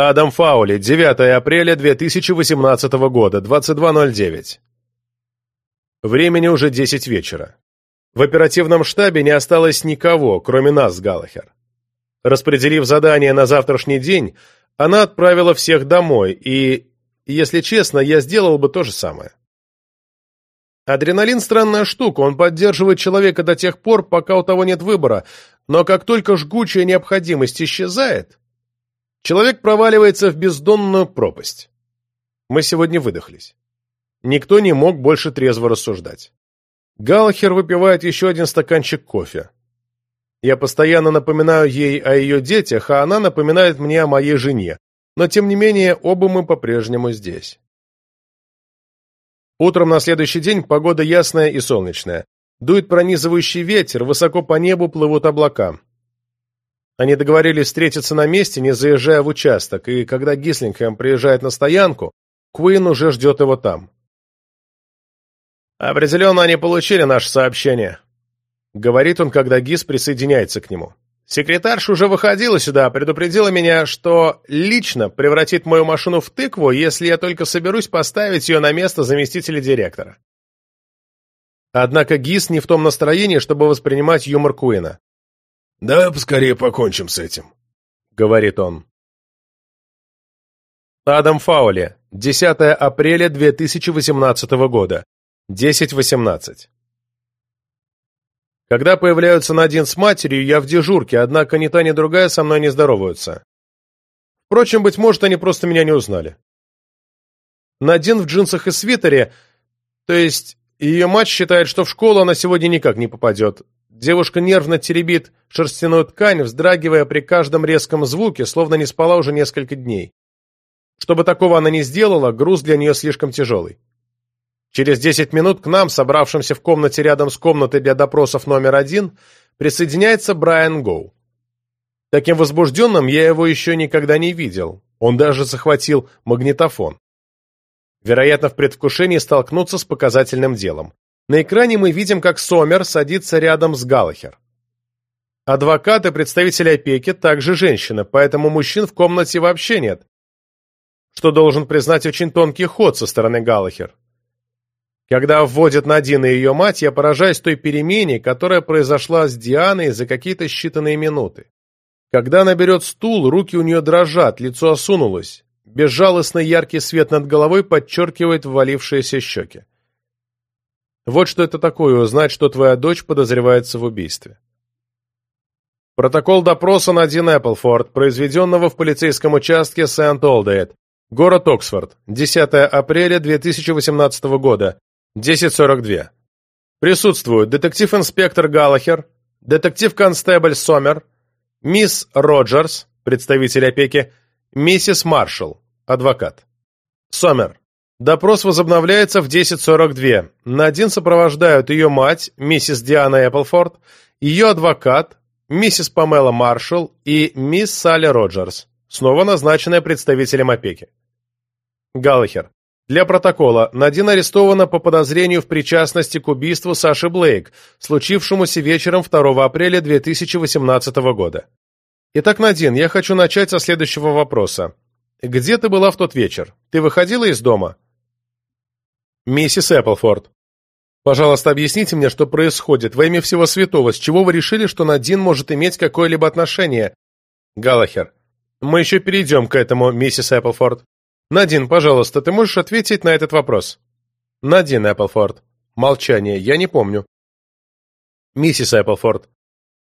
Адам Фаули, 9 апреля 2018 года, 22.09. Времени уже 10 вечера. В оперативном штабе не осталось никого, кроме нас с Галлахер. Распределив задание на завтрашний день, она отправила всех домой, и, если честно, я сделал бы то же самое. Адреналин – странная штука, он поддерживает человека до тех пор, пока у того нет выбора, но как только жгучая необходимость исчезает, Человек проваливается в бездонную пропасть. Мы сегодня выдохлись. Никто не мог больше трезво рассуждать. Галхер выпивает еще один стаканчик кофе. Я постоянно напоминаю ей о ее детях, а она напоминает мне о моей жене. Но, тем не менее, оба мы по-прежнему здесь. Утром на следующий день погода ясная и солнечная. Дует пронизывающий ветер, высоко по небу плывут облака. Они договорились встретиться на месте, не заезжая в участок, и когда Гислингхэм приезжает на стоянку, Куин уже ждет его там. «Определенно они получили наше сообщение», — говорит он, когда Гис присоединяется к нему. «Секретарша уже выходила сюда, предупредила меня, что лично превратит мою машину в тыкву, если я только соберусь поставить ее на место заместителя директора». Однако Гис не в том настроении, чтобы воспринимать юмор Куина. «Давай поскорее покончим с этим», — говорит он. Адам Фаули, 10 апреля 2018 года, 10.18. Когда появляются Надин с матерью, я в дежурке, однако ни та, ни другая со мной не здороваются. Впрочем, быть может, они просто меня не узнали. Надин в джинсах и свитере, то есть ее мать считает, что в школу она сегодня никак не попадет, Девушка нервно теребит шерстяную ткань, вздрагивая при каждом резком звуке, словно не спала уже несколько дней. Чтобы такого она не сделала, груз для нее слишком тяжелый. Через десять минут к нам, собравшимся в комнате рядом с комнатой для допросов номер один, присоединяется Брайан Гоу. Таким возбужденным я его еще никогда не видел. Он даже захватил магнитофон. Вероятно, в предвкушении столкнуться с показательным делом. На экране мы видим, как Сомер садится рядом с Галлахер. Адвокат и представитель опеки также женщины, поэтому мужчин в комнате вообще нет. Что должен признать очень тонкий ход со стороны Галлахер. Когда вводят Надин и ее мать, я поражаюсь той перемене, которая произошла с Дианой за какие-то считанные минуты. Когда она берет стул, руки у нее дрожат, лицо осунулось. Безжалостный яркий свет над головой подчеркивает ввалившиеся щеки. Вот что это такое узнать, что твоя дочь подозревается в убийстве. Протокол допроса на Дин Эпплфорд, произведенного в полицейском участке Сент-Олдейт, город Оксфорд, 10 апреля 2018 года, 10.42. Присутствуют детектив-инспектор Галлахер, детектив-констебль Сомер, мисс Роджерс, представитель опеки, миссис Маршалл, адвокат. Сомер. Допрос возобновляется в 10.42. Надин сопровождают ее мать, миссис Диана Эпплфорд, ее адвокат, миссис Памела Маршалл и мисс Салли Роджерс, снова назначенная представителем опеки. Галлахер. Для протокола, Надин арестована по подозрению в причастности к убийству Саши Блейк, случившемуся вечером 2 апреля 2018 года. Итак, Надин, я хочу начать со следующего вопроса. Где ты была в тот вечер? Ты выходила из дома? «Миссис Эпплфорд, пожалуйста, объясните мне, что происходит. Во имя всего святого, с чего вы решили, что Надин может иметь какое-либо отношение?» Галахер. «Мы еще перейдем к этому, миссис Эпплфорд. Надин, пожалуйста, ты можешь ответить на этот вопрос?» Надин Эпплфорд. Молчание. Я не помню. Миссис Эпплфорд.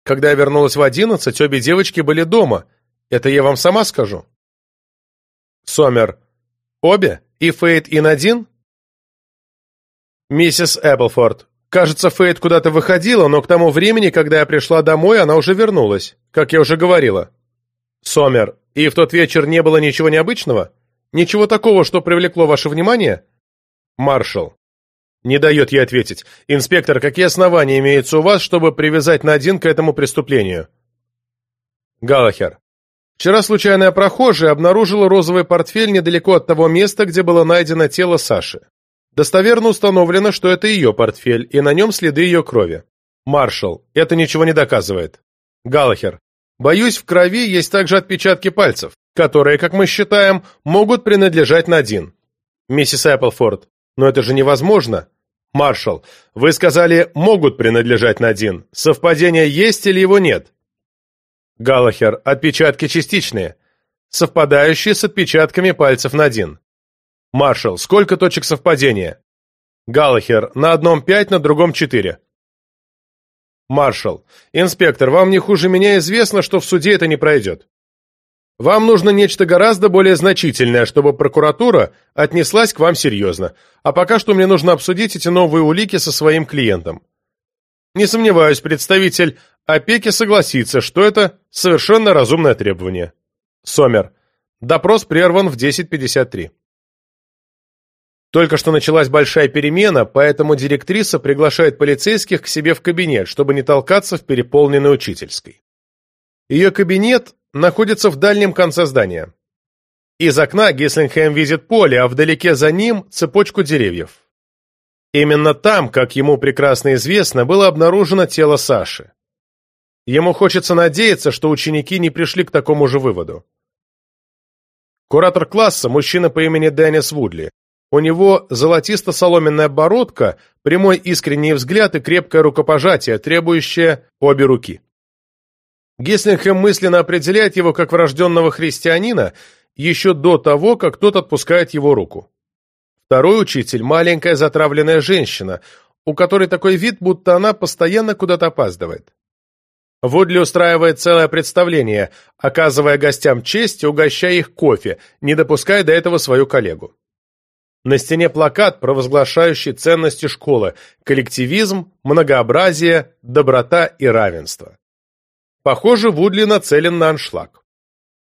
Когда я вернулась в одиннадцать, обе девочки были дома. Это я вам сама скажу. Сомер. Обе? И Фейт, и Надин? «Миссис Эпплфорд, кажется, Фейт куда-то выходила, но к тому времени, когда я пришла домой, она уже вернулась, как я уже говорила». «Сомер, и в тот вечер не было ничего необычного? Ничего такого, что привлекло ваше внимание?» «Маршал». Не дает ей ответить. «Инспектор, какие основания имеются у вас, чтобы привязать Надин к этому преступлению?» Галахер. Вчера случайная прохожая обнаружила розовый портфель недалеко от того места, где было найдено тело Саши. Достоверно установлено, что это ее портфель, и на нем следы ее крови. Маршал, это ничего не доказывает. Галлахер, боюсь, в крови есть также отпечатки пальцев. которые, как мы считаем, могут принадлежать Надин. Миссис Эпплфорд, но это же невозможно. Маршал, вы сказали, могут принадлежать Надин. Совпадение есть или его нет? Галлахер, отпечатки частичные, совпадающие с отпечатками пальцев Надин. Маршал, сколько точек совпадения? Галлахер, на одном пять, на другом четыре. Маршал, инспектор, вам не хуже меня известно, что в суде это не пройдет. Вам нужно нечто гораздо более значительное, чтобы прокуратура отнеслась к вам серьезно. А пока что мне нужно обсудить эти новые улики со своим клиентом. Не сомневаюсь, представитель опеки согласится, что это совершенно разумное требование. Сомер. Допрос прерван в 10.53. Только что началась большая перемена, поэтому директриса приглашает полицейских к себе в кабинет, чтобы не толкаться в переполненной учительской. Ее кабинет находится в дальнем конце здания. Из окна Гислингхэм видит поле, а вдалеке за ним цепочку деревьев. Именно там, как ему прекрасно известно, было обнаружено тело Саши. Ему хочется надеяться, что ученики не пришли к такому же выводу. Куратор класса – мужчина по имени Деннис Вудли. У него золотисто-соломенная бородка, прямой искренний взгляд и крепкое рукопожатие, требующее обе руки. Геслингхэм мысленно определяет его как врожденного христианина еще до того, как тот отпускает его руку. Второй учитель – маленькая затравленная женщина, у которой такой вид, будто она постоянно куда-то опаздывает. Вудли устраивает целое представление, оказывая гостям честь и угощая их кофе, не допуская до этого свою коллегу. На стене плакат, провозглашающий ценности школы – коллективизм, многообразие, доброта и равенство. Похоже, Вудли нацелен на аншлаг.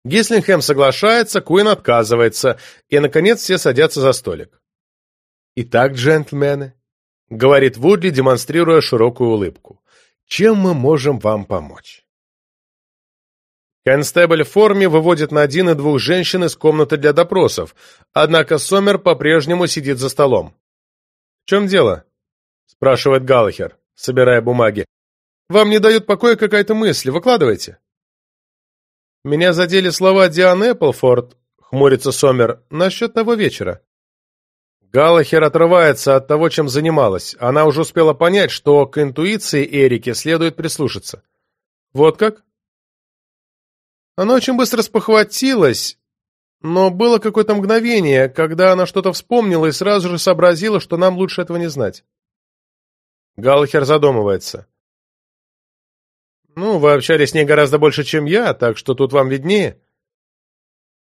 Гислингхэм соглашается, Куин отказывается, и, наконец, все садятся за столик. «Итак, джентльмены», — говорит Вудли, демонстрируя широкую улыбку, — «чем мы можем вам помочь?» Констебль в форме выводит на один и двух женщин из комнаты для допросов, однако Сомер по-прежнему сидит за столом. «В чем дело?» — спрашивает Галлахер, собирая бумаги. Вам не дают покоя какая-то мысль. Выкладывайте. Меня задели слова Диан Эпплфорд, хмурится Сомер, насчет того вечера. Галлахер отрывается от того, чем занималась. Она уже успела понять, что к интуиции Эрики следует прислушаться. Вот как? Она очень быстро спохватилась, но было какое-то мгновение, когда она что-то вспомнила и сразу же сообразила, что нам лучше этого не знать. Галлахер задумывается. Ну, вы общались с ней гораздо больше, чем я, так что тут вам виднее.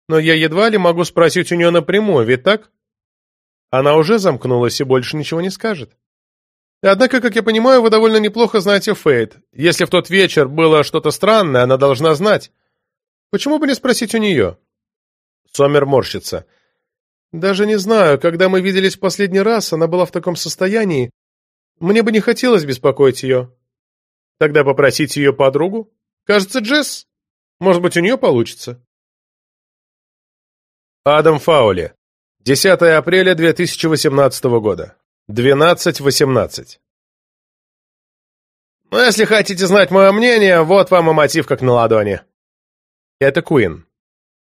Но я едва ли могу спросить у нее напрямую, ведь так? Она уже замкнулась и больше ничего не скажет. Однако, как я понимаю, вы довольно неплохо знаете Фейт. Если в тот вечер было что-то странное, она должна знать. Почему бы не спросить у нее? Сомер морщится. Даже не знаю, когда мы виделись в последний раз, она была в таком состоянии. Мне бы не хотелось беспокоить ее. Тогда попросить ее подругу? Кажется, Джесс. Может быть, у нее получится. Адам Фаули. 10 апреля 2018 года. 12.18. Ну, если хотите знать мое мнение, вот вам и мотив как на ладони. Это Куин.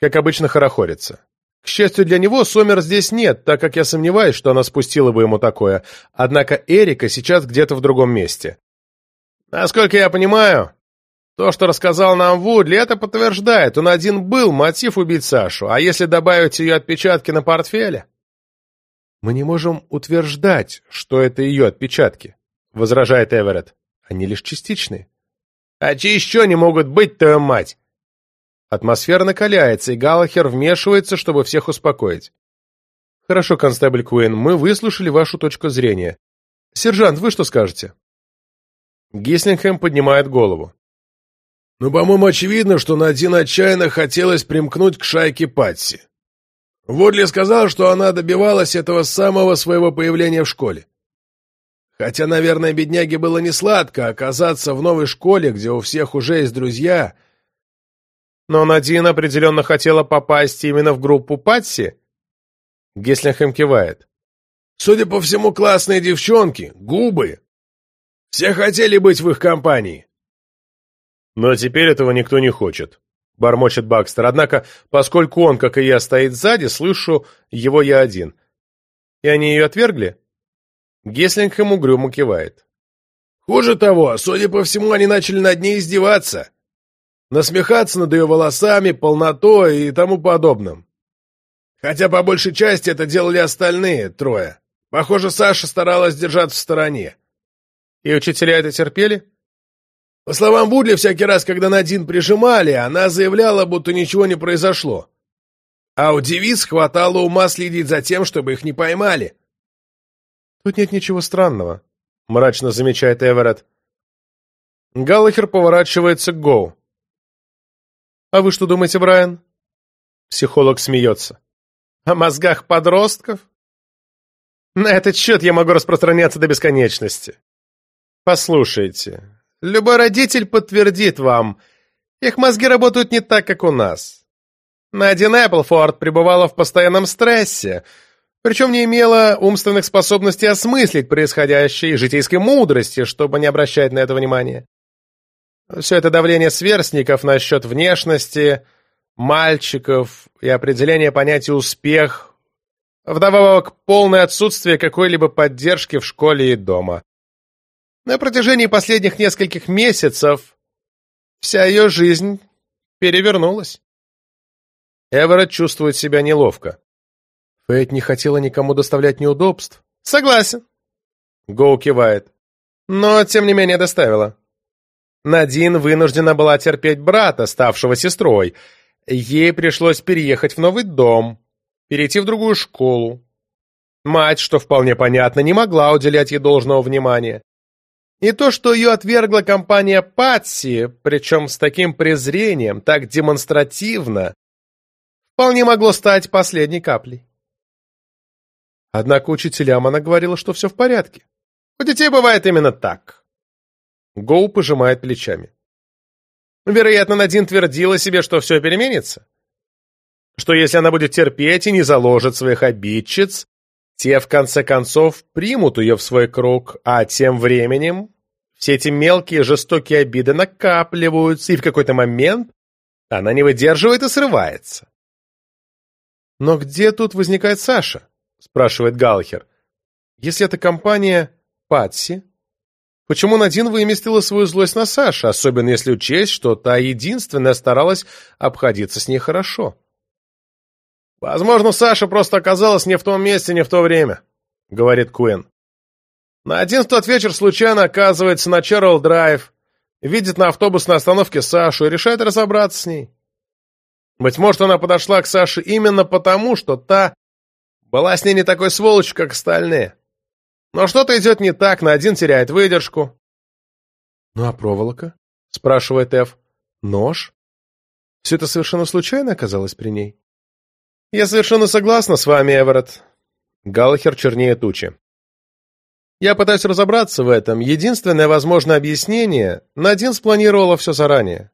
Как обычно, хорохорится. К счастью для него, Сомер здесь нет, так как я сомневаюсь, что она спустила бы ему такое. Однако Эрика сейчас где-то в другом месте. Насколько я понимаю, то, что рассказал нам Вудли, это подтверждает. Он один был мотив убить Сашу, а если добавить ее отпечатки на портфеле? Мы не можем утверждать, что это ее отпечатки, возражает Эверетт. Они лишь частичные. А чьи еще не могут быть, твою мать? Атмосфера накаляется, и Галлахер вмешивается, чтобы всех успокоить. Хорошо, констебль Куин, мы выслушали вашу точку зрения. Сержант, вы что скажете? Гислингхэм поднимает голову. «Ну, по-моему, очевидно, что Надин отчаянно хотелось примкнуть к шайке Патси. Водли сказал, что она добивалась этого самого своего появления в школе. Хотя, наверное, бедняге было не сладко оказаться в новой школе, где у всех уже есть друзья. Но Надин определенно хотела попасть именно в группу Патси. Геслинхэм кивает. Судя по всему, классные девчонки, губы, все хотели быть в их компании. Но теперь этого никто не хочет, бормочет Бакстер, однако, поскольку он, как и я, стоит сзади, слышу его я один. И они ее отвергли? Геслингхэм угрюмо кивает. Хуже того, судя по всему, они начали над ней издеваться. Насмехаться над ее волосами, полнотой и тому подобным. Хотя по большей части это делали остальные, трое. Похоже, Саша старалась держаться в стороне. И учителя это терпели? По словам Будли, всякий раз, когда Надин прижимали, она заявляла, будто ничего не произошло. А у девиц хватало ума следить за тем, чтобы их не поймали. Тут нет ничего странного, мрачно замечает Эверетт. Галлахер поворачивается к Гоу. А вы что думаете, Брайан? Психолог смеется. О мозгах подростков? На этот счет я могу распространяться до бесконечности. Послушайте, любой родитель подтвердит вам, их мозги работают не так, как у нас. Надин Эпплфорд пребывала в постоянном стрессе, причем не имела умственных способностей осмыслить происходящее и житейской мудрости, чтобы не обращать на это внимания. Все это давление сверстников насчет внешности, мальчиков и определение понятия «успех», вдобавок полное отсутствие какой-либо поддержки в школе и дома. На протяжении последних нескольких месяцев вся ее жизнь перевернулась. Эверетт чувствует себя неловко. Фейт не хотела никому доставлять неудобств. Согласен. Гоу кивает. Но, тем не менее, доставила. Надин вынуждена была терпеть брата, ставшего сестрой. Ей пришлось переехать в новый дом, перейти в другую школу. Мать, что вполне понятно, не могла уделять ей должного внимания. И то, что ее отвергла компания Патси, причем с таким презрением, так демонстративно, вполне могло стать последней каплей. Однако учителям она говорила, что все в порядке. У детей бывает именно так. Гоу пожимает плечами. Вероятно, Надин твердила себе, что все переменится. Что если она будет терпеть и не заложит своих обидчиц, те, в конце концов, примут ее в свой круг, а тем временем все эти мелкие жестокие обиды накапливаются, и в какой-то момент она не выдерживает и срывается. «Но где тут возникает Саша?» – спрашивает Галхер. «Если это компания Патси, Почему Надин выместила свою злость на Саше, особенно если учесть, что та единственная старалась обходиться с ней хорошо? «Возможно, Саша просто оказалась не в том месте, не в то время», — говорит Куин. Надин в тот вечер случайно оказывается на Черролл Драйв, видит на автобусной остановке Сашу и решает разобраться с ней. Быть может, она подошла к Саше именно потому, что та была с ней не такой сволочью, как остальные. Но что-то идет не так, на один теряет выдержку. «Ну а проволока?» — спрашивает Эф. «Нож? Все это совершенно случайно оказалось при ней?» «Я совершенно согласна с вами, Эверетт». Галлахер чернее тучи. «Я пытаюсь разобраться в этом. Единственное возможное объяснение — Надин спланировала все заранее.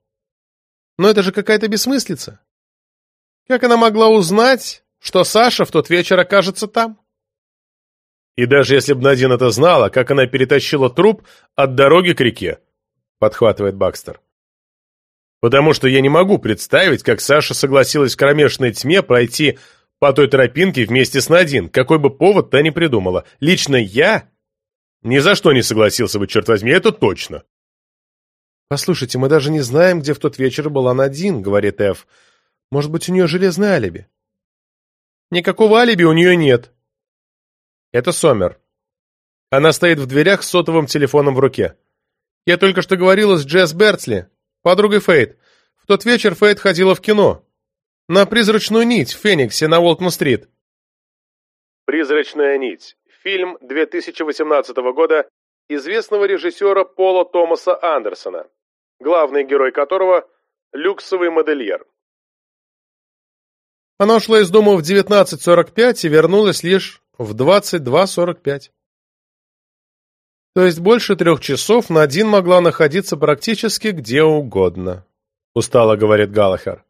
Но это же какая-то бессмыслица. Как она могла узнать, что Саша в тот вечер окажется там?» И даже если бы Надин это знала, как она перетащила труп от дороги к реке, подхватывает Бакстер. Потому что я не могу представить, как Саша согласилась в кромешной тьме пройти по той тропинке вместе с Надин, какой бы повод та ни придумала. Лично я ни за что не согласился бы, черт возьми, это точно. «Послушайте, мы даже не знаем, где в тот вечер была Надин», — говорит Эф. «Может быть, у нее железное алиби?» «Никакого алиби у нее нет», это Сомер. Она стоит в дверях с сотовым телефоном в руке. Я только что говорила с Джесс Бертсли, подругой Фейт. В тот вечер Фейт ходила в кино. На «Призрачную нить» в Фениксе на Уолтон-стрит. «Призрачная нить» – фильм 2018 года известного режиссера Пола Томаса Андерсона, главный герой которого – люксовый модельер. Она ушла из дома в 19.45 и вернулась лишь в 22.45. То есть больше трех часов Надин могла находиться практически где угодно, устало говорит Галахер.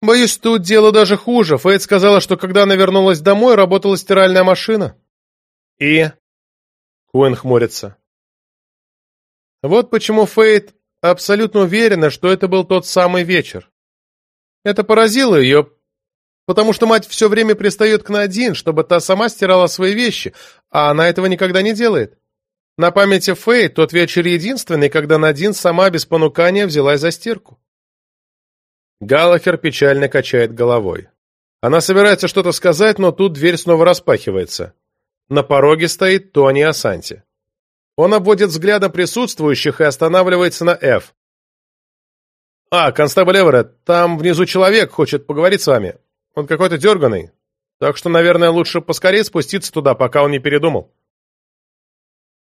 Боюсь, тут дело даже хуже. Фейт сказала, что когда она вернулась домой, работала стиральная машина. И? Куин хмурится. Вот почему Фейт абсолютно уверена, что это был тот самый вечер. Это поразило ее, потому что мать все время пристает к Надин, чтобы та сама стирала свои вещи, а она этого никогда не делает. На памяти Фэй тот вечер единственный, когда Надин сама без понукания взялась за стирку. Галахер печально качает головой. Она собирается что-то сказать, но тут дверь снова распахивается. На пороге стоит Тони Асанти. Он обводит взглядом присутствующих и останавливается на Ф. «А, констабль Эверетт, там внизу человек хочет поговорить с вами. Он какой-то дерганый. Так что, наверное, лучше поскорее спуститься туда, пока он не передумал».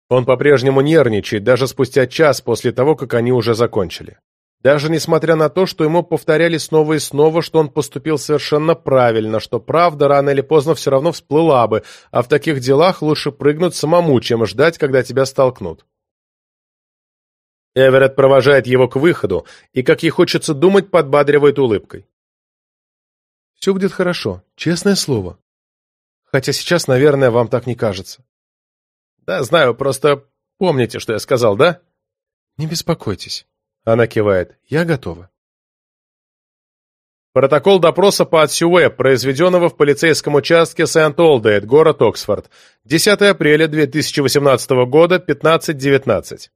Он по-прежнему нервничает, даже спустя час после того, как они уже закончили. Даже несмотря на то, что ему повторяли снова и снова, что он поступил совершенно правильно, что правда рано или поздно все равно всплыла бы, а в таких делах лучше прыгнуть самому, чем ждать, когда тебя столкнут. Эверетт провожает его к выходу и, как ей хочется думать, подбадривает улыбкой. «Все будет хорошо, честное слово. Хотя сейчас, наверное, вам так не кажется». «Да, знаю, просто помните, что я сказал, да?» «Не беспокойтесь». Она кивает. «Я готова». Протокол допроса по Атсюэ, произведенного в полицейском участке Сент-Олдейт, город Оксфорд, 10 апреля 2018 года, 15.19.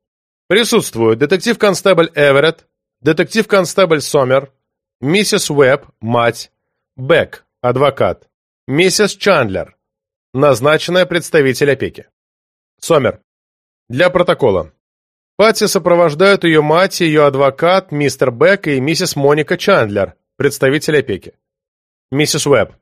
Присутствуют детектив-констебль Эверетт, детектив-констебль Сомер, миссис Уэбб, мать, Бек, адвокат, миссис Чандлер, назначенная представитель опеки. Сомер. Для протокола. Патси сопровождают ее мать, ее адвокат, мистер Бек и миссис Моника Чандлер, представитель опеки. Миссис Уэбб.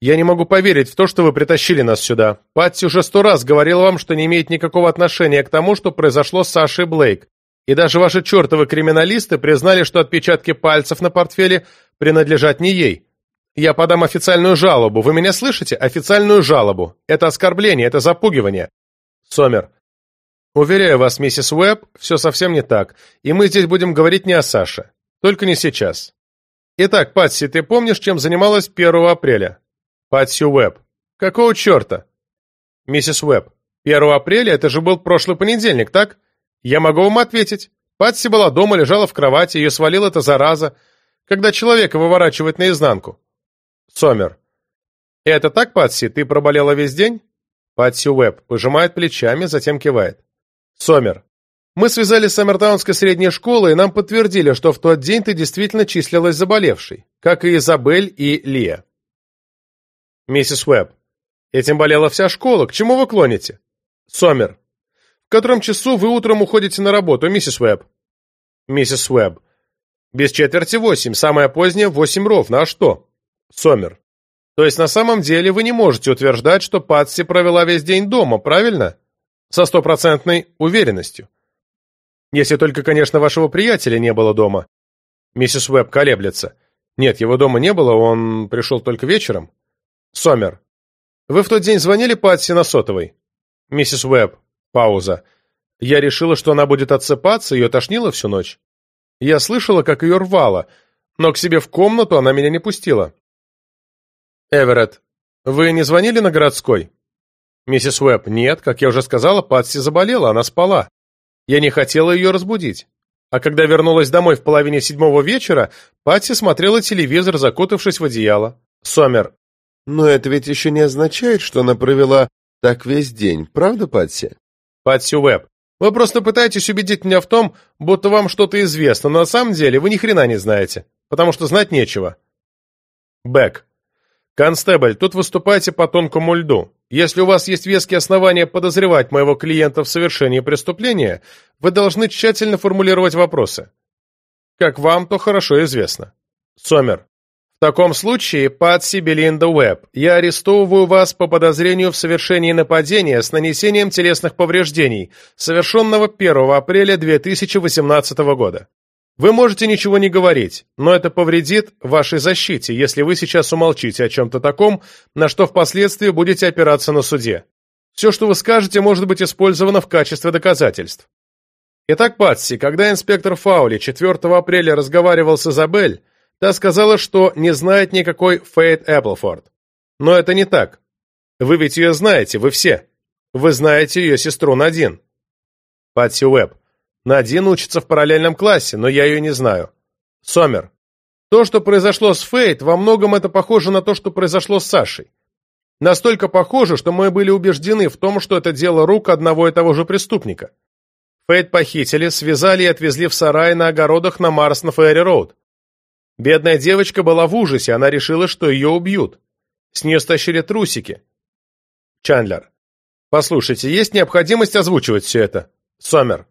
Я не могу поверить в то, что вы притащили нас сюда. Патси уже сто раз говорила вам, что не имеет никакого отношения к тому, что произошло с Сашей Блейк. И даже ваши чертовы криминалисты признали, что отпечатки пальцев на портфеле принадлежат не ей. Я подам официальную жалобу. Вы меня слышите? Официальную жалобу. Это оскорбление, это запугивание. Сомер. Уверяю вас, миссис Уэбб, все совсем не так, и мы здесь будем говорить не о Саше. Только не сейчас. Итак, Патси, ты помнишь, чем занималась 1 апреля? Патси Уэбб. Какого черта? Миссис Уэбб. 1 апреля это же был прошлый понедельник, так? Я могу вам ответить. Патси была дома, лежала в кровати, ее свалила эта зараза, когда человека выворачивает наизнанку. Сомер. Это так, Патси, ты проболела весь день? Патси Уэбб пожимает плечами, затем кивает. Сомер. Мы связались с Амертаунской средней школой, и нам подтвердили, что в тот день ты действительно числилась заболевшей, как и Изабель и Лия. Миссис Уэбб. Этим болела вся школа. К чему вы клоните? Сомер. В котором часу вы утром уходите на работу, миссис Уэбб? Миссис Уэбб. Без четверти восемь, самое позднее восемь ровно. А что? Сомер. То есть на самом деле вы не можете утверждать, что Патси провела весь день дома, правильно? Со стопроцентной уверенностью. Если только, конечно, вашего приятеля не было дома. Миссис Уэбб колеблется. Нет, его дома не было, он пришел только вечером. Сомер. Вы в тот день звонили Патси на сотовой? Миссис Уэбб. Пауза. Я решила, что она будет отсыпаться, ее тошнило всю ночь. Я слышала, как ее рвало, но к себе в комнату она меня не пустила. Эверетт. Вы не звонили на городской? «Миссис Уэбб, нет, как я уже сказала, Патси заболела, она спала. Я не хотела ее разбудить. А когда вернулась домой в половине седьмого вечера, Патси смотрела телевизор, закутавшись в одеяло. Сомер. Но это ведь еще не означает, что она провела так весь день, правда, Патси? Патси Уэбб. Вы просто пытаетесь убедить меня в том, будто вам что-то известно, но на самом деле вы ни хрена не знаете, потому что знать нечего. Бэк. «Констебль, тут выступаете по тонкому льду. Если у вас есть веские основания подозревать моего клиента в совершении преступления, вы должны тщательно формулировать вопросы. Как вам, то хорошо известно. Сомер. В таком случае, Патси Белинда Уэбб, я арестовываю вас по подозрению в совершении нападения с нанесением телесных повреждений, совершенного 1 апреля 2018 года. Вы можете ничего не говорить, но это повредит вашей защите, если вы сейчас умолчите о чем-то таком, на что впоследствии будете опираться на суде. Все, что вы скажете, может быть использовано в качестве доказательств. Итак, Патси, когда инспектор Фаули 4 апреля разговаривал с Изабель, та сказала, что не знает никакой Фейт Эпплфорд. Но это не так. Вы ведь ее знаете, вы все. Вы знаете ее сестру Надин. Патси Уэбб. Надин учится в параллельном классе, но я ее не знаю. Сомер. То, что произошло с Фейт, во многом это похоже на то, что произошло с Сашей. Настолько похоже, что мы были убеждены в том, что это дело рук одного и того же преступника. Фейт похитили, связали и отвезли в сарай на огородах на Марс на Фейри-Роуд. Бедная девочка была в ужасе, она решила, что ее убьют. С нее стащили трусики. Чандлер. Послушайте, есть необходимость озвучивать все это. Сомер.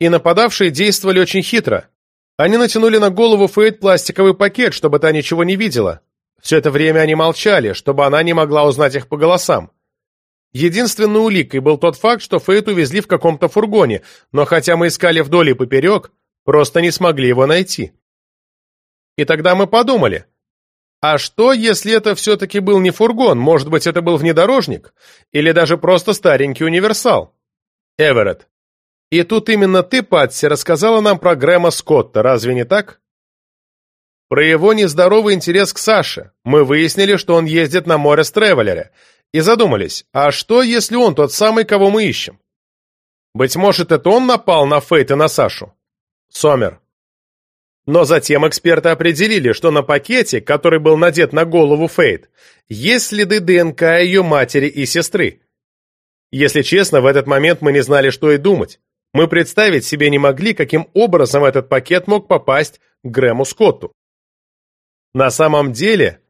И нападавшие действовали очень хитро. Они натянули на голову Фейт пластиковый пакет, чтобы та ничего не видела. Все это время они молчали, чтобы она не могла узнать их по голосам. Единственной уликой был тот факт, что Фейт увезли в каком-то фургоне, но хотя мы искали вдоль и поперек, просто не смогли его найти. И тогда мы подумали, а что, если это все-таки был не фургон, может быть, это был внедорожник? Или даже просто старенький универсал? Эверетт. И тут именно ты, Патси, рассказала нам про Грэма Скотта, разве не так? Про его нездоровый интерес к Саше. Мы выяснили, что он ездит на море с Тревелере. И задумались, а что, если он тот самый, кого мы ищем? Быть может, это он напал на Фейт и на Сашу? Сомер. Но затем эксперты определили, что на пакете, который был надет на голову Фейт, есть следы ДНК ее матери и сестры. Если честно, в этот момент мы не знали, что и думать. Мы представить себе не могли, каким образом этот пакет мог попасть к Грэму Скотту. На самом деле,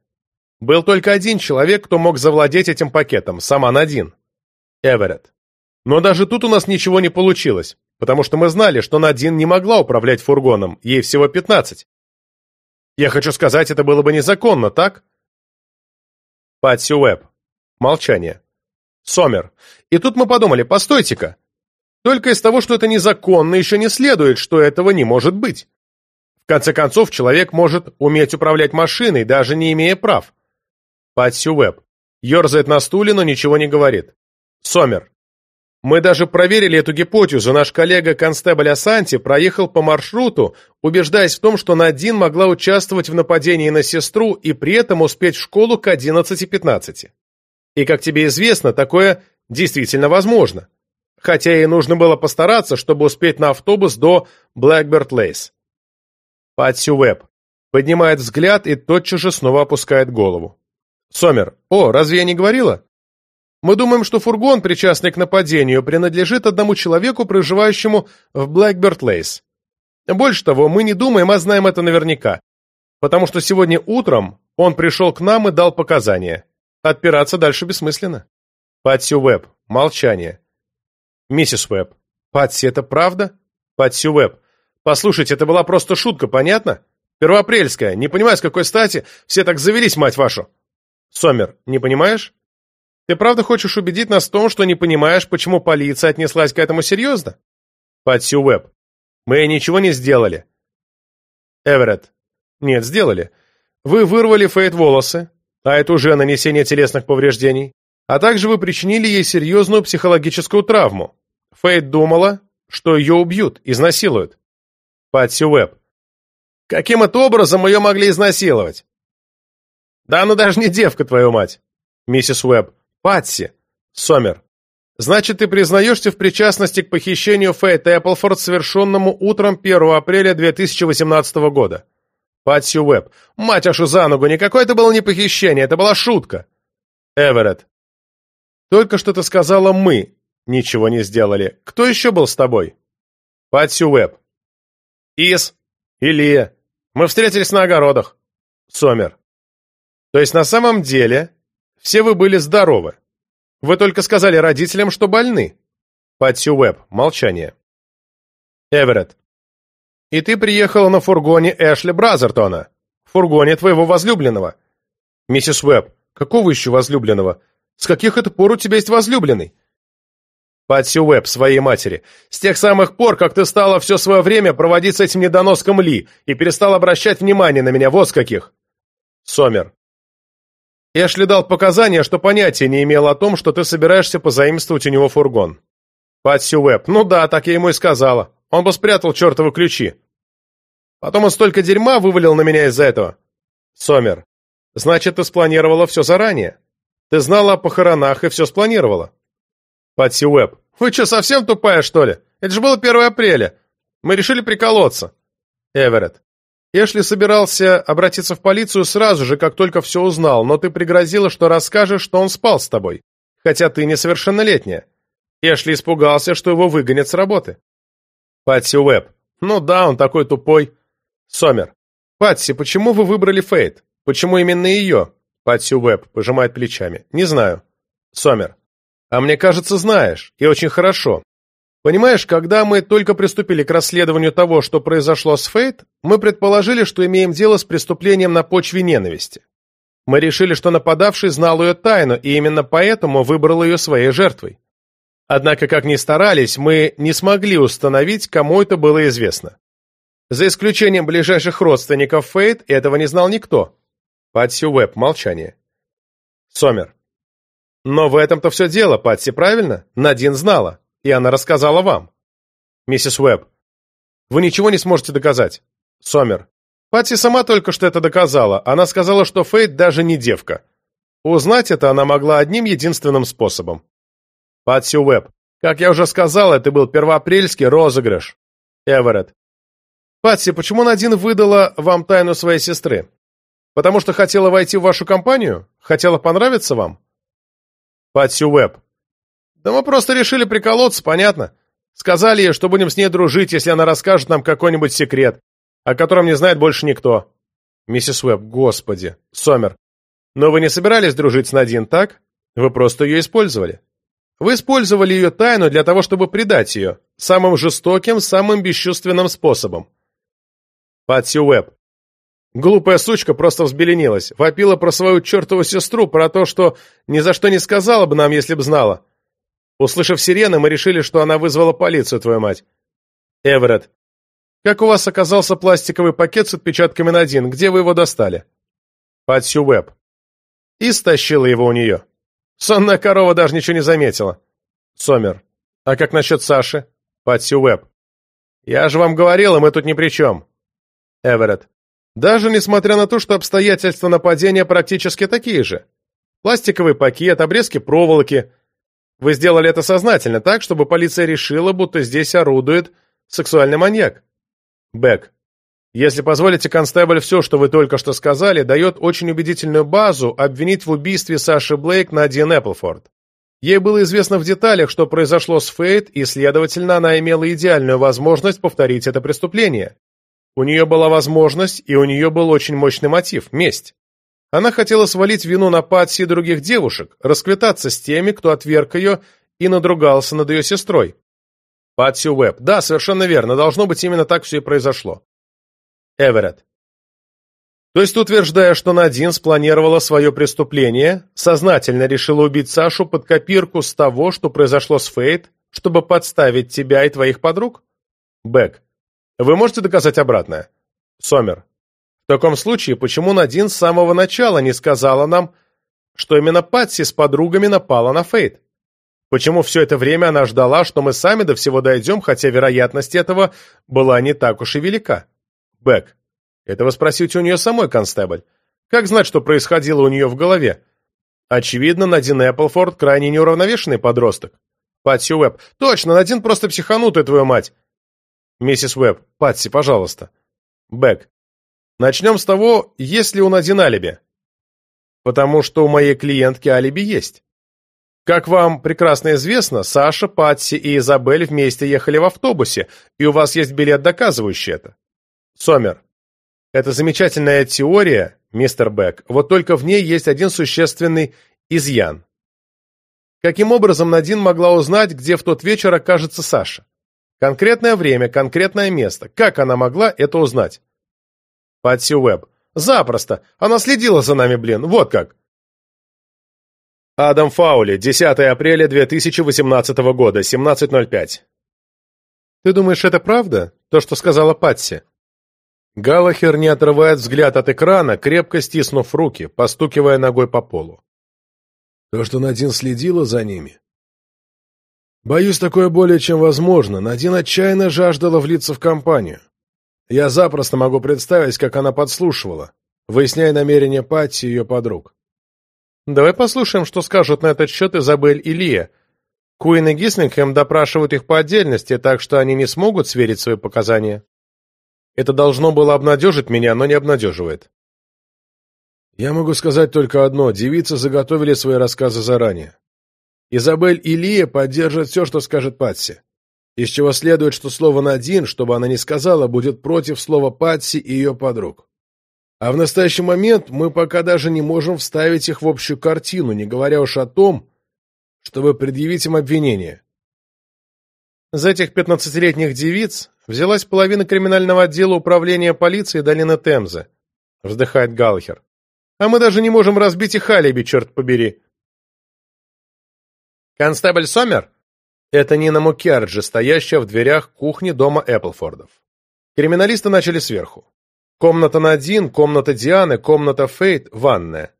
был только один человек, кто мог завладеть этим пакетом, сам он один – Эверетт. Но даже тут у нас ничего не получилось, потому что мы знали, что Надин не могла управлять фургоном, ей всего 15. Я хочу сказать, это было бы незаконно, так? Патси Уэбб. Молчание. Сомер. И тут мы подумали, постойте-ка. Только из того, что это незаконно, еще не следует, что этого не может быть конце концов, человек может уметь управлять машиной, даже не имея прав. Патси Уэбб. Ёрзает на стуле, но ничего не говорит. Сомер. Мы даже проверили эту гипотезу. Наш коллега Констебль Асанти проехал по маршруту, убеждаясь в том, что Надин могла участвовать в нападении на сестру и при этом успеть в школу к 11.15. И, как тебе известно, такое действительно возможно. Хотя ей нужно было постараться, чтобы успеть на автобус до Блэкберд Лейс. Патси Уэбб. Поднимает взгляд и тотчас же снова опускает голову. Сомер. О, разве я не говорила? Мы думаем, что фургон, причастный к нападению, принадлежит одному человеку, проживающему в Блэкберд Лейс. Больше того, мы не думаем, а знаем это наверняка. Потому что сегодня утром он пришел к нам и дал показания. Отпираться дальше бессмысленно. Патси Уэбб. Молчание. Миссис Уэбб. Патси, это правда? Патси Уэбб. Послушайте, это была просто шутка, понятно? Первоапрельская, не понимаю, с какой стати все так завелись, мать вашу. Сомер, не понимаешь? Ты правда хочешь убедить нас в том, что не понимаешь, почему полиция отнеслась к этому серьезно? Патси Уэбб. Мы ничего не сделали. Эверетт. Нет, сделали. Вы вырвали Фейт волосы, а это уже нанесение телесных повреждений, а также вы причинили ей серьезную психологическую травму. Фейт думала, что ее убьют, изнасилуют. Патси Уэбб. Каким это образом ее могли изнасиловать? Да она даже не девка, твою мать. Миссис Уэбб. Патси. Сомер. Значит, ты признаешься в причастности к похищению Фейт Эпплфорд, совершенному утром 1 апреля 2018 года? Патси Уэбб. Мать ашу за ногу, никакое это было не похищение, это была шутка. Эверетт. Только что ты сказала «мы». Ничего не сделали. Кто еще был с тобой? Патси Уэбб. Ис. Илья. Мы встретились на огородах. Сомер. То есть на самом деле все вы были здоровы. Вы только сказали родителям, что больны. Патси Уэбб. Молчание. Эверетт. И ты приехала на фургоне Эшли Бразертона. В фургоне твоего возлюбленного. Миссис Уэбб. Какого еще возлюбленного? С каких это пор у тебя есть возлюбленный? Патси Уэбб своей матери. С тех самых пор, как ты стала все свое время проводить с этим недоноском Ли и перестал обращать внимание на меня, вот с каких. Сомер. Эшли дал показания, что понятия не имел о том, что ты собираешься позаимствовать у него фургон. Патси Уэбб. Ну да, так я ему и сказала. Он бы спрятал чертовы ключи. Потом он столько дерьма вывалил на меня из-за этого. Сомер. Значит, ты спланировала все заранее. Ты знала о похоронах и все спланировала. Патси Уэбб. «Вы что, совсем тупая, что ли? Это же было 1 апреля. Мы решили приколоться». Эверетт. Эшли собирался обратиться в полицию сразу же, как только все узнал, но ты пригрозила, что расскажешь, что он спал с тобой, хотя ты несовершеннолетняя. Эшли испугался, что его выгонят с работы. Патси Уэбб. Ну да, он такой тупой. Сомер. Патси, почему вы выбрали Фейт? Почему именно ее? Патси Уэбб пожимает плечами. Не знаю. Сомер. А мне кажется, знаешь. И очень хорошо. Понимаешь, когда мы только приступили к расследованию того, что произошло с Фейт, мы предположили, что имеем дело с преступлением на почве ненависти. Мы решили, что нападавший знал ее тайну, и именно поэтому выбрал ее своей жертвой. Однако, как ни старались, мы не смогли установить, кому это было известно. За исключением ближайших родственников Фейт, этого не знал никто. Патси Уэбб, молчание. Сомер. Но в этом-то все дело, Патси, правильно? Надин знала и она рассказала вам. Миссис Уэбб, вы ничего не сможете доказать. Сомер, Патси сама только что это доказала. Она сказала, что Фейт даже не девка. Узнать это она могла одним единственным способом. Патси Уэбб, как я уже сказал, это был первоапрельский розыгрыш. Эверетт. Патси, почему Надин выдала вам тайну своей сестры? Потому что хотела войти в вашу компанию? Хотела понравиться вам? Патси Уэбб. Да мы просто решили приколоться, понятно. Сказали ей, что будем с ней дружить, если она расскажет нам какой-нибудь секрет, о котором не знает больше никто. Миссис Уэбб, господи. Сомер. Но вы не собирались дружить с Надин, так? Вы просто ее использовали. Вы использовали ее тайну для того, чтобы предать ее. Самым жестоким, самым бесчувственным способом. Патси Уэбб. Глупая сучка просто взбеленилась, вопила про свою чертову сестру, про то, что ни за что не сказала бы нам, если б знала. Услышав сирены, мы решили, что она вызвала полицию, твою мать. Эверетт, как у вас оказался пластиковый пакет с отпечатками на один? Где вы его достали? Патси Уэбб. И стащила его у нее. Сонная корова даже ничего не заметила. Сомер. А как насчет Саши? Патси Уэбб. Я же вам говорил, и мы тут ни при чем. Эверетт. Даже несмотря на то, что обстоятельства нападения практически такие же. Пластиковый пакет, обрезки проволоки, вы сделали это сознательно, так, чтобы полиция решила, будто здесь орудует сексуальный маньяк. Бэк. Если позволите, констебль, все, что вы только что сказали, дает очень убедительную базу обвинить в убийстве Саши Блейк Надин Эпплфорд. Ей было известно в деталях, что произошло с Фейт, и, следовательно, она имела идеальную возможность повторить это преступление. У нее была возможность, и у нее был очень мощный мотив – месть. Она хотела свалить вину на Патси и других девушек, расквитаться с теми, кто отверг ее и надругался над ее сестрой. Патси Уэбб. Да, совершенно верно. Должно быть, именно так все и произошло. Эверетт. То есть, утверждая, что Надин спланировала свое преступление, сознательно решила убить Сашу под копирку с того, что произошло с Фейт, чтобы подставить тебя и твоих подруг? Бэк. Вы можете доказать обратное? Сомер. В таком случае, почему Надин с самого начала не сказала нам, что именно Патси с подругами напала на Фейт? Почему все это время она ждала, что мы сами до всего дойдем, хотя вероятность этого была не так уж и велика? Бэк. Этого спросите у нее самой, констебль. Как знать, что происходило у нее в голове? Очевидно, Надин Эпплфорд крайне неуравновешенный подросток. Патси Уэбб. Точно, Надин просто психанутая, твою мать. Миссис Уэбб. Патси, пожалуйста. Бэк. Начнем с того, есть ли у Надин алиби. Потому что у моей клиентки алиби есть. Как вам прекрасно известно, Саша, Патси и Изабель вместе ехали в автобусе, и у вас есть билет, доказывающий это. Сомер. Это замечательная теория, мистер Бек, вот только в ней есть один существенный изъян. Каким образом Надин могла узнать, где в тот вечер окажется Саша? Конкретное время, конкретное место. Как она могла это узнать? Патси Уэбб. «Запросто! Она следила за нами, блин, вот как!» Адам Фаули, 10 апреля 2018 года, 17.05. «Ты думаешь, это правда, то, что сказала Патси?» Галлахер не отрывает взгляд от экрана, крепко стиснув руки, постукивая ногой по полу. То, что Надин следила за ними. Боюсь, такое более чем возможно. Надин отчаянно жаждала влиться в компанию. Я запросто могу представить, как она подслушивала, выясняя намерения Патти и ее подруг. Давай послушаем, что скажут на этот счет Изабель и Лия. Куин и Гислингхэм допрашивают их по отдельности, так что они не смогут сверить свои показания. Это должно было обнадежить меня, но не обнадеживает. Я могу сказать только одно. Девицы заготовили свои рассказы заранее. Изабель и Лия поддержат все, что скажет Патси. Из чего следует, что слово «Надин», что бы она ни сказала, будет против слова Патси и ее подруг. А в настоящий момент мы пока даже не можем вставить их в общую картину, не говоря уж о том, чтобы предъявить им обвинение. Из этих пятнадцатилетних девиц взялась половина криминального отдела управления полиции долины Темзы, вздыхает Галхер. А мы даже не можем разбить их алиби, черт побери. Констебль Сомер — это Нина Мукерджи, стоящая в дверях кухни дома Эпплфордов. Криминалисты начали сверху. Комната Надин, комната Дианы, комната Фейт, ванная.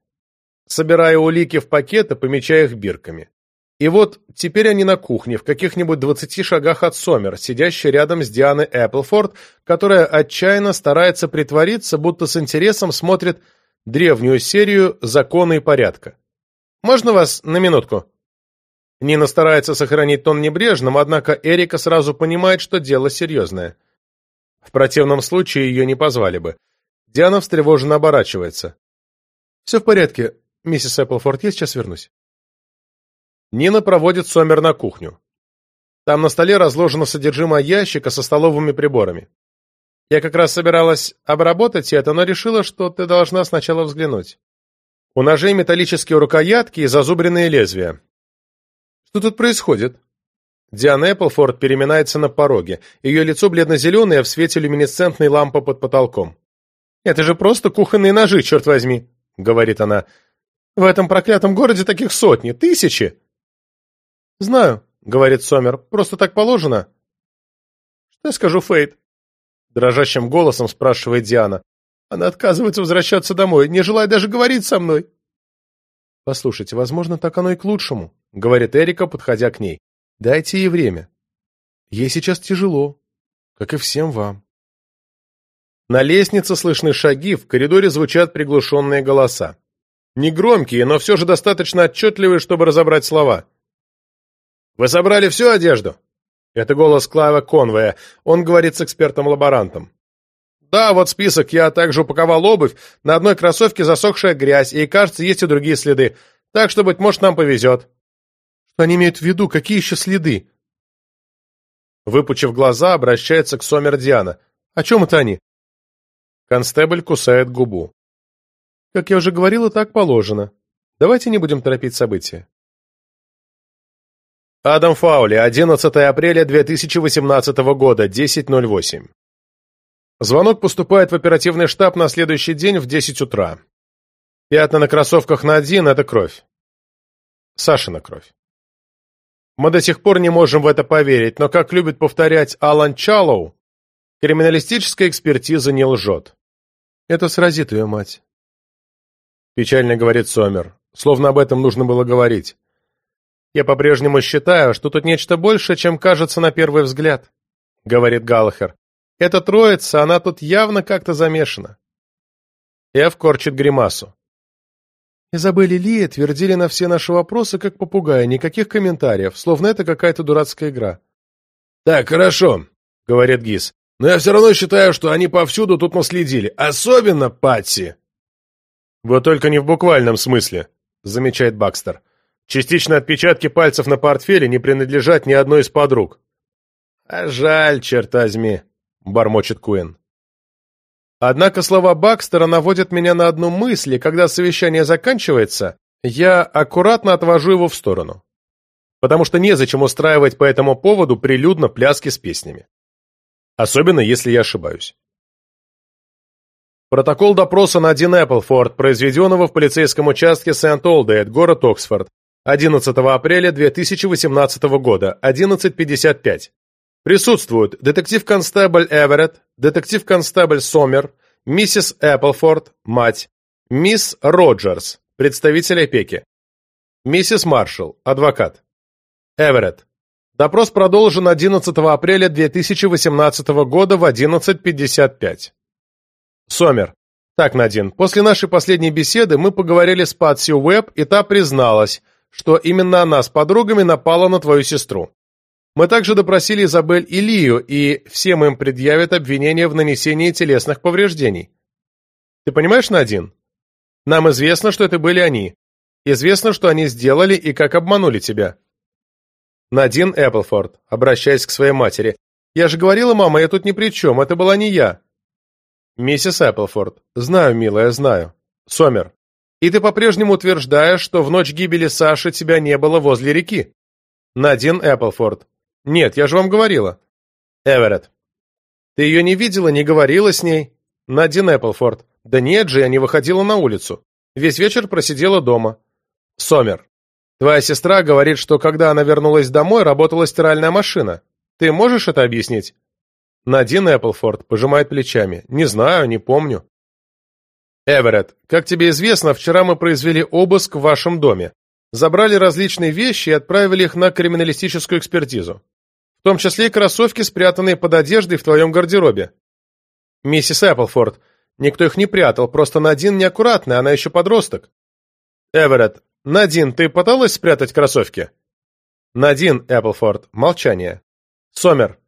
Собирая улики в пакеты, помечая их бирками. И вот теперь они на кухне, в каких-нибудь двадцати шагах от Сомер, сидящей рядом с Дианой Эпплфорд, которая отчаянно старается притвориться, будто с интересом смотрит древнюю серию «Законы и порядка». «Можно вас на минутку?» Нина старается сохранить тон небрежным, однако Эрика сразу понимает, что дело серьезное. В противном случае ее не позвали бы. Диана встревоженно оборачивается. «Все в порядке, миссис Эпплфорд, я сейчас вернусь». Нина проводит Сомер на кухню. Там на столе разложено содержимое ящика со столовыми приборами. Я как раз собиралась обработать это, но решила, что ты должна сначала взглянуть. У ножей металлические рукоятки и зазубренные лезвия. Что тут происходит? Диана Эпплфорд переминается на пороге. Ее лицо бледно-зеленое в свете люминесцентной лампы под потолком. «Это же просто кухонные ножи, черт возьми!» — говорит она. «В этом проклятом городе таких сотни, тысячи!» «Знаю», — говорит Сомер, — «просто так положено». «Что я скажу, Фейт?» Дрожащим голосом спрашивает Диана. Она отказывается возвращаться домой, не желая даже говорить со мной. «Послушайте, возможно, так оно и к лучшему», — говорит Эрика, подходя к ней. «Дайте ей время. Ей сейчас тяжело, как и всем вам». На лестнице слышны шаги, в коридоре звучат приглушенные голоса. Негромкие, но все же достаточно отчетливые, чтобы разобрать слова. «Вы собрали всю одежду?» Это голос Клайва Конвея. Он говорит с экспертом-лаборантом. «Да, вот список. Я также упаковал обувь. На одной кроссовке засохшая грязь, и, кажется, есть и другие следы. Так что, быть может, нам повезет». «Что они имеют в виду? Какие еще следы?» Выпучив глаза, обращается к Сомер Диана. «О чем это они?» Констебль кусает губу. «Как я уже говорила, так положено. Давайте не будем торопить события. Адам Фаули, 11 апреля 2018 года, 10.08. Звонок поступает в оперативный штаб на следующий день в 10 утра. Пятна на кроссовках на один – это кровь. Сашина кровь. Мы до сих пор не можем в это поверить, но, как любит повторять Алан Чалоу, криминалистическая экспертиза не лжет. Это сразит ее мать. Печально говорит Сомер, словно об этом нужно было говорить. «Я по-прежнему считаю, что тут нечто большее, чем кажется на первый взгляд», — говорит Галлахер. «Эта троица, она тут явно как-то замешана». Эв корчит гримасу. Изабель и Лия твердили на все наши вопросы, как попугаи, никаких комментариев, словно это какая-то дурацкая игра. «Так, хорошо», — говорит Гис. «Но я все равно считаю, что они повсюду тут наследили, особенно Патси». «Вот только не в буквальном смысле», — замечает Бакстер. Частично отпечатки пальцев на портфеле не принадлежат ни одной из подруг. «А жаль, черт возьми», — бормочет Куин. Однако слова Бакстера наводят меня на одну мысль, и когда совещание заканчивается, я аккуратно отвожу его в сторону. Потому что незачем устраивать по этому поводу прилюдно пляски с песнями. Особенно, если я ошибаюсь. Протокол допроса на Дин Эпплфорд, произведенного в полицейском участке Сент-Олдейт, город Оксфорд, 11 апреля 2018 года, 11.55. Присутствуют детектив-констебль Эверетт, детектив-констебль Сомер, миссис Эпплфорд, мать, мисс Роджерс, представитель опеки, миссис Маршалл, адвокат. Эверетт. Допрос продолжен 11 апреля 2018 года в 11.55. Сомер. Так, Надин, после нашей последней беседы мы поговорили с Патси Уэбб, и та призналась, что именно она с подругами напала на твою сестру. Мы также допросили Изабель и Лию, и всем им предъявят обвинение в нанесении телесных повреждений. Ты понимаешь, Надин? Нам известно, что это были они. Известно, что они сделали и как обманули тебя. Надин Эпплфорд, обращаясь к своей матери. «Я же говорила, мама, я тут ни при чем, это была не я». «Миссис Эпплфорд, знаю, милая, знаю. Сомер, и ты по-прежнему утверждаешь, что в ночь гибели Саши тебя не было возле реки?» «Надин Эпплфорд. Нет, я же вам говорила». «Эверетт, ты ее не видела, не говорила с ней?» «Надин Эпплфорд. Да нет же, я не выходила на улицу. Весь вечер просидела дома». «Сомер, Твоя сестра говорит, что когда она вернулась домой, работала стиральная машина. Ты можешь это объяснить? Надин Эпплфорд пожимает плечами. Не знаю, не помню. Эверетт, как тебе известно, вчера мы произвели обыск в вашем доме. Забрали различные вещи и отправили их на криминалистическую экспертизу. В том числе и кроссовки, спрятанные под одеждой в твоем гардеробе. Миссис Эпплфорд, никто их не прятал, просто Надин неаккуратная, она еще подросток. Эверетт, «Надин, ты пыталась спрятать кроссовки?» «Надин, Эпплфорд, молчание». «Сомер,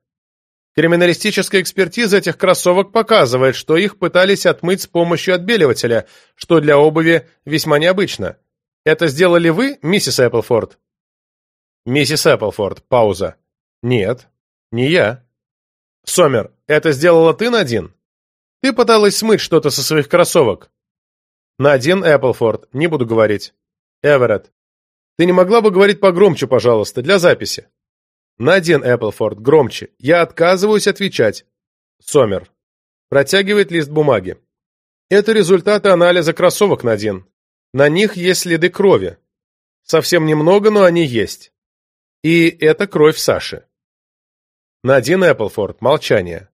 криминалистическая экспертиза этих кроссовок показывает, что их пытались отмыть с помощью отбеливателя, что для обуви весьма необычно. Это сделали вы, миссис Эпплфорд?» «Миссис Эпплфорд, пауза. Нет, не я». «Сомер, это сделала ты, Надин? Ты пыталась смыть что-то со своих кроссовок?» «Надин Эпплфорд, не буду говорить». Эверетт, ты не могла бы говорить погромче, пожалуйста, для записи? Надин Эпплфорд, громче. Я отказываюсь отвечать. Сомер. Протягивает лист бумаги. Это результаты анализа кроссовок, Надин. На них есть следы крови. Совсем немного, но они есть. И это кровь Саши. Надин Эпплфорд, молчание.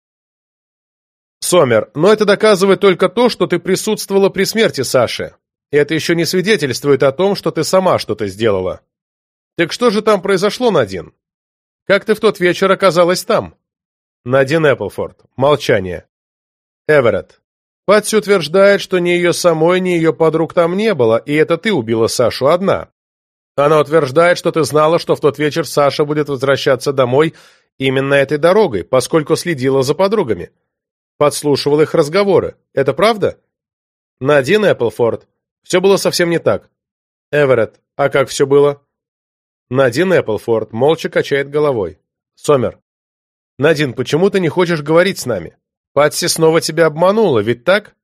Сомер, но это доказывает только то, что ты присутствовала при смерти Саши. Это еще не свидетельствует о том, что ты сама что-то сделала. Так что же там произошло, Надин? Как ты в тот вечер оказалась там? Надин Эпплфорд. Молчание. Эверетт. Патси утверждает, что ни ее самой, ни ее подруг там не было, и это ты убила Сашу одна. Она утверждает, что ты знала, что в тот вечер Саша будет возвращаться домой именно этой дорогой, поскольку следила за подругами. Подслушивала их разговоры. Это правда? Надин Эпплфорд. Все было совсем не так. Эверетт, а как все было? Надин Эпплфорд молча качает головой. Сомер. Надин, почему ты не хочешь говорить с нами? Патси снова тебя обманула, ведь так?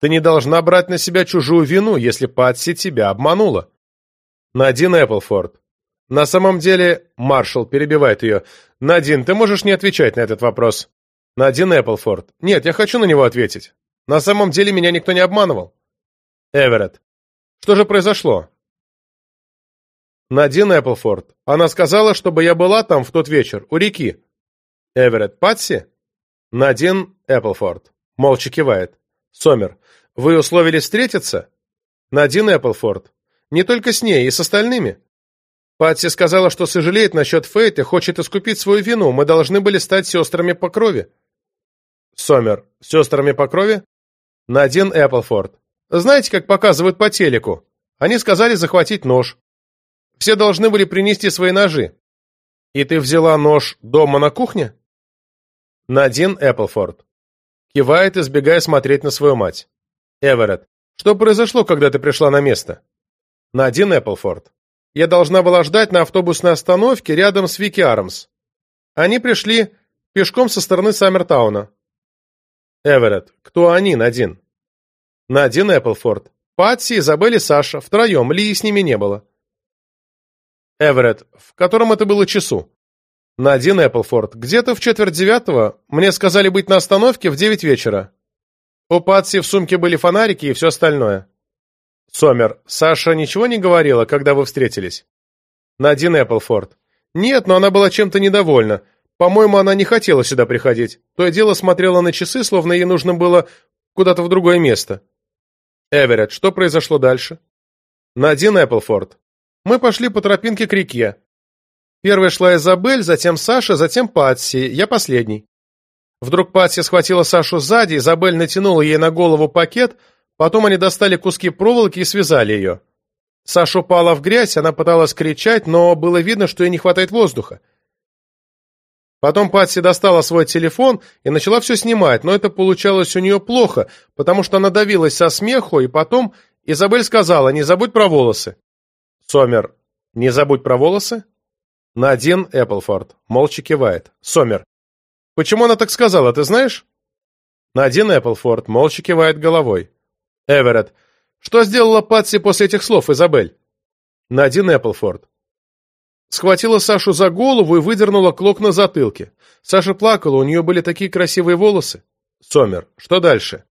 Ты не должна брать на себя чужую вину, если Патси тебя обманула. Надин Эпплфорд. На самом деле, маршал перебивает ее. Надин, ты можешь не отвечать на этот вопрос. Надин Эпплфорд. Нет, я хочу на него ответить. На самом деле меня никто не обманывал. Эверетт. Что же произошло? Надин Эпплфорд. Она сказала, чтобы я была там в тот вечер, у реки. Эверетт. Патси? Надин Эпплфорд. Молча кивает. Сомер. Вы условились встретиться? Надин Эпплфорд. Не только с ней, и с остальными. Патси сказала, что сожалеет насчет Фейт и хочет искупить свою вину. Мы должны были стать сестрами по крови. Сомер. Сестрами по крови? Надин Эпплфорд. Знаете, как показывают по телеку? Они сказали захватить нож. Все должны были принести свои ножи. И ты взяла нож дома на кухне? Надин Эпплфорд. Кивает, избегая смотреть на свою мать. Эверетт. Что произошло, когда ты пришла на место? Надин Эпплфорд. Я должна была ждать на автобусной остановке рядом с Вики Армс. Они пришли пешком со стороны Саммертауна. Эверетт. Кто они, Надин? Надин Эпплфорд. Патси, Изабель и Саша. Втроем. Ли с ними не было. Эверетт. В котором это было часу? Надин Эпплфорд. Где-то в четверть девятого. Мне сказали быть на остановке в девять вечера. У Патси в сумке были фонарики и все остальное. Сомер. Саша ничего не говорила, когда вы встретились? Надин Эпплфорд. Нет, но она была чем-то недовольна. По-моему, она не хотела сюда приходить. То и дело смотрела на часы, словно ей нужно было куда-то в другое место. Эверетт, что произошло дальше? Надин Эпплфорд. Мы пошли по тропинке к реке. Первой шла Изабель, затем Саша, затем Патси, я последний. Вдруг Патси схватила Сашу сзади, Изабель натянула ей на голову пакет, потом они достали куски проволоки и связали ее. Саша упала в грязь, она пыталась кричать, но было видно, что ей не хватает воздуха. Потом Патси достала свой телефон и начала все снимать, но это получалось у нее плохо, потому что она давилась со смеху, и потом Изабель сказала, не забудь про волосы. Сомер, не забудь про волосы? Надин Эпплфорд молча кивает. Сомер, почему она так сказала, ты знаешь? Надин Эпплфорд молча кивает головой. Эверетт, что сделала Патси после этих слов, Изабель? Надин Эпплфорд. Схватила Сашу за голову и выдернула клок на затылке. Саша плакала, у нее были такие красивые волосы. Сомер. Что дальше?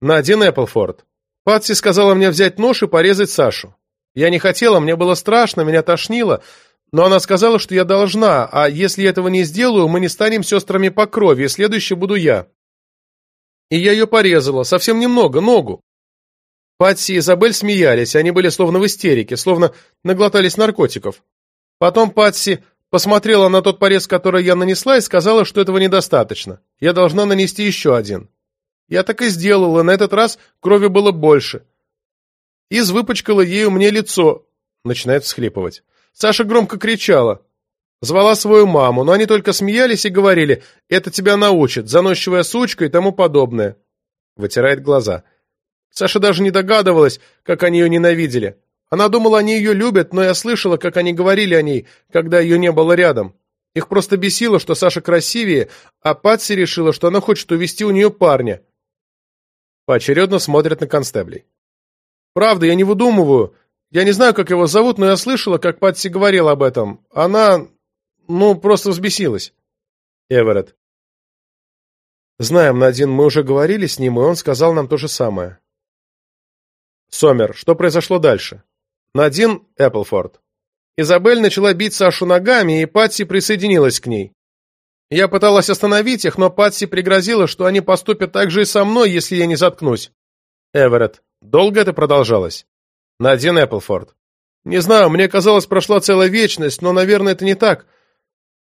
Надин Эпплфорд. Патси сказала мне взять нож и порезать Сашу. Я не хотела, мне было страшно, меня тошнило, но она сказала, что я должна, а если я этого не сделаю, мы не станем сестрами по крови, и следующей буду я. И я ее порезала, совсем немного, ногу. Патси и Изабель смеялись, они были словно в истерике, словно наглотались наркотиков. Потом Патси посмотрела на тот порез, который я нанесла, и сказала, что этого недостаточно. Я должна нанести еще один. Я так и сделала, на этот раз крови было больше. Из выпачкала ею мне лицо. Начинает всхлипывать. Саша громко кричала. Звала свою маму, но они только смеялись и говорили, «Это тебя научит, заносчивая сучка и тому подобное». Вытирает глаза. Саша даже не догадывалась, как они ее ненавидели. Она думала, они ее любят, но я слышала, как они говорили о ней, когда ее не было рядом. Их просто бесило, что Саша красивее, а Патси решила, что она хочет увести у нее парня. Поочередно смотрят на констеблей. Правда, я не выдумываю. Я не знаю, как его зовут, но я слышала, как Патси говорила об этом. Она, ну, просто взбесилась. Эверетт. Знаем, Надин, мы уже говорили с ним, и он сказал нам то же самое. Сомер, что произошло дальше? Надин Эпплфорд. Изабель начала бить Сашу ногами, и Патси присоединилась к ней. Я пыталась остановить их, но Патси пригрозила, что они поступят так же и со мной, если я не заткнусь. Эверетт. Долго это продолжалось? Надин Эпплфорд. Не знаю, мне казалось, прошла целая вечность, но, наверное, это не так.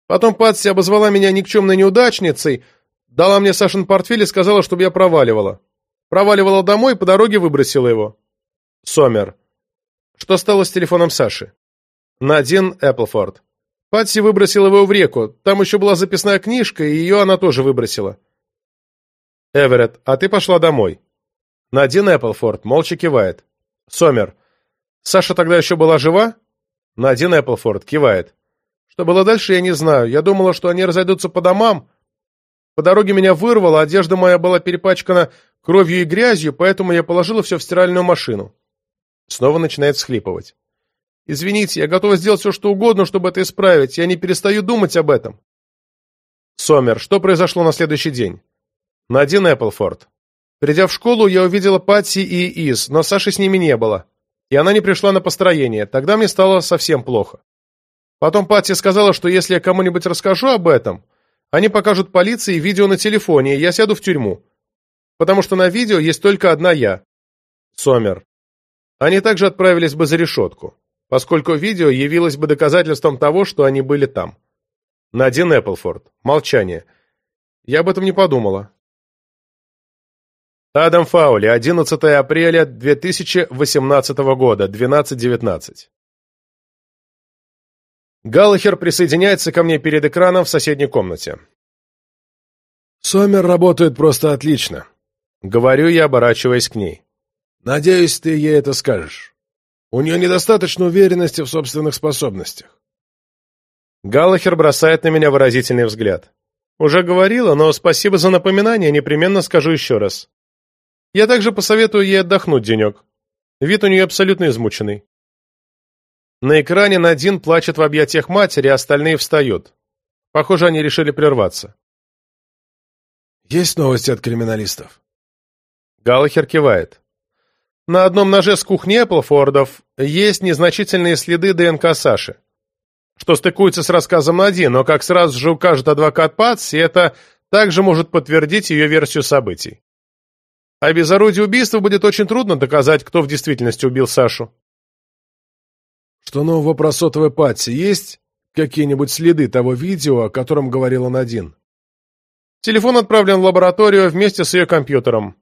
Потом Патси обозвала меня никчемной неудачницей, дала мне Сашин портфель и сказала, чтобы я проваливала. Проваливала домой и по дороге выбросила его. Сомер. Что стало с телефоном Саши? Надин Эпплфорд. Патси выбросила его в реку. Там еще была записная книжка, и ее она тоже выбросила. Эверетт, а ты пошла домой. Надин Эпплфорд молча кивает. Сомер. Саша тогда еще была жива? Надин Эпплфорд кивает. Что было дальше, я не знаю. Я думала, что они разойдутся по домам. По дороге меня вырвало, одежда моя была перепачкана кровью и грязью, поэтому я положила все в стиральную машину. Снова начинает всхлипывать. «Извините, я готова сделать все, что угодно, чтобы это исправить. Я не перестаю думать об этом». Сомер, что произошло на следующий день? Надин Эпплфорд. Придя в школу, я увидела Патси и Из, но Саши с ними не было. И она не пришла на построение. Тогда мне стало совсем плохо. Потом Патси сказала, что если я кому-нибудь расскажу об этом, они покажут полиции видео на телефоне, и я сяду в тюрьму. Потому что на видео есть только одна я. Сомер. Они также отправились бы за решетку, поскольку видео явилось бы доказательством того, что они были там. Надин Эпплфорд. Молчание. Я об этом не подумала. Адам Фаули, 11 апреля 2018 года, 12.19. Галлахер присоединяется ко мне перед экраном в соседней комнате. «Сомер работает просто отлично», — говорю я, оборачиваясь к ней. Надеюсь, ты ей это скажешь. У нее недостаточно уверенности в собственных способностях. Галлахер бросает на меня выразительный взгляд. Уже говорила, но спасибо за напоминание, непременно скажу еще раз. Я также посоветую ей отдохнуть денек. Вид у нее абсолютно измученный. На экране Надин плачет в объятиях матери, а остальные встают. Похоже, они решили прерваться. «Есть новости от криминалистов?» Галлахер кивает. На одном ноже с кухни Эпплфордов есть незначительные следы ДНК Саши, что стыкуется с рассказом Нади, но, как сразу же укажет адвокат Патси, это также может подтвердить ее версию событий. А без орудия убийства будет очень трудно доказать, кто в действительности убил Сашу. Что нового про сотовый Патси? Есть какие-нибудь следы того видео, о котором говорила Надин? Телефон отправлен в лабораторию вместе с ее компьютером.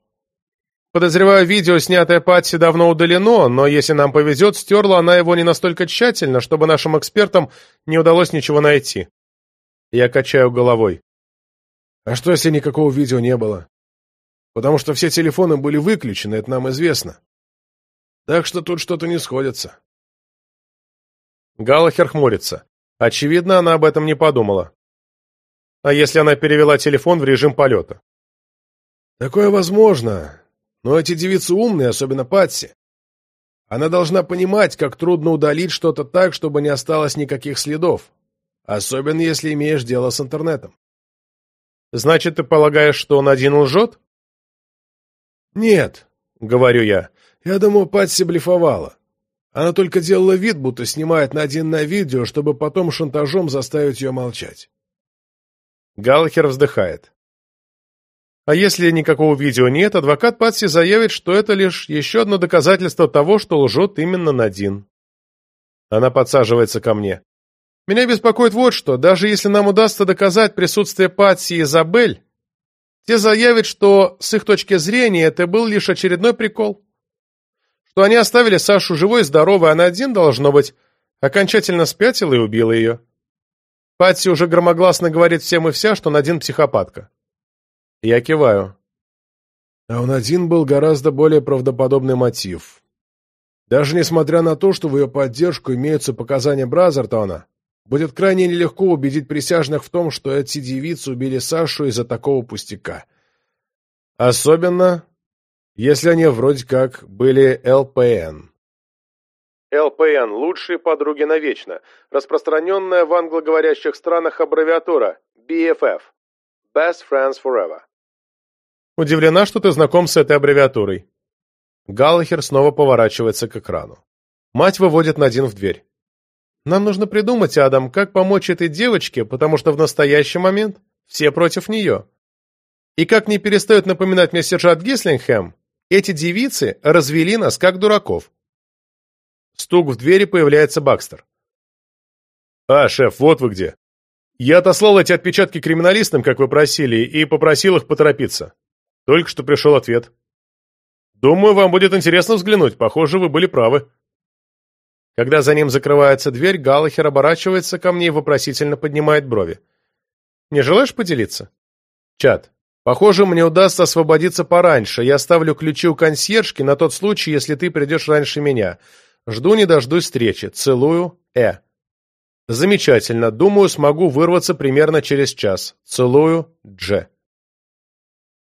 Подозреваю, видео, снятое Патси, давно удалено, но если нам повезет, стерла она его не настолько тщательно, чтобы нашим экспертам не удалось ничего найти. Я качаю головой. А что, если никакого видео не было? Потому что все телефоны были выключены, это нам известно. Так что тут что-то не сходится. Галлахер хмурится. Очевидно, она об этом не подумала. А если она перевела телефон в режим полета? Такое возможно, но эти девицы умные, особенно Патси. Она должна понимать, как трудно удалить что-то так, чтобы не осталось никаких следов, особенно если имеешь дело с интернетом. Значит, ты полагаешь, что он один лжет? Нет, — говорю я. Я думаю, Патси блефовала. Она только делала вид, будто снимает на один на видео, чтобы потом шантажом заставить ее молчать. Галлахер вздыхает. А если никакого видео нет, адвокат Патси заявит, что это лишь еще одно доказательство того, что лжет именно Надин. Она подсаживается ко мне. Меня беспокоит вот что. Даже если нам удастся доказать присутствие Патси и Изабель, те заявят, что с их точки зрения это был лишь очередной прикол что они оставили Сашу живой и здоровой, а Надин, должно быть, окончательно спятила и убила ее. Патси уже громогласно говорит всем и вся, что Надин психопатка. Я киваю. А у Надин был гораздо более правдоподобный мотив. Даже несмотря на то, что в ее поддержку имеются показания Бразертона, будет крайне нелегко убедить присяжных в том, что эти девицы убили Сашу из-за такого пустяка. Особенно, если они вроде как были ЛПН. ЛПН – лучшие подруги навечно, распространенная в англоговорящих странах аббревиатура BFF – Best Friends Forever. Удивлена, что ты знаком с этой аббревиатурой. Галлахер снова поворачивается к экрану. Мать выводит Надин в дверь. Нам нужно придумать, Адам, как помочь этой девочке, потому что в настоящий момент все против нее. И как не перестает напоминать мне сержант Гислингхэм, эти девицы развели нас, как дураков. Стук в двери появляется Бакстер. «А, шеф, вот вы где. Я отослал эти отпечатки криминалистам, как вы просили, и попросил их поторопиться. Только что пришел ответ. Думаю, вам будет интересно взглянуть. Похоже, вы были правы». Когда за ним закрывается дверь, Галлахер оборачивается ко мне и вопросительно поднимает брови. «Не желаешь поделиться?» «Чат, Похоже, мне удастся освободиться пораньше. Я ставлю ключи у консьержки на тот случай, если ты придешь раньше меня. Жду не дождусь встречи. Целую. Э. Замечательно. Думаю, смогу вырваться примерно через час. Целую. Дж.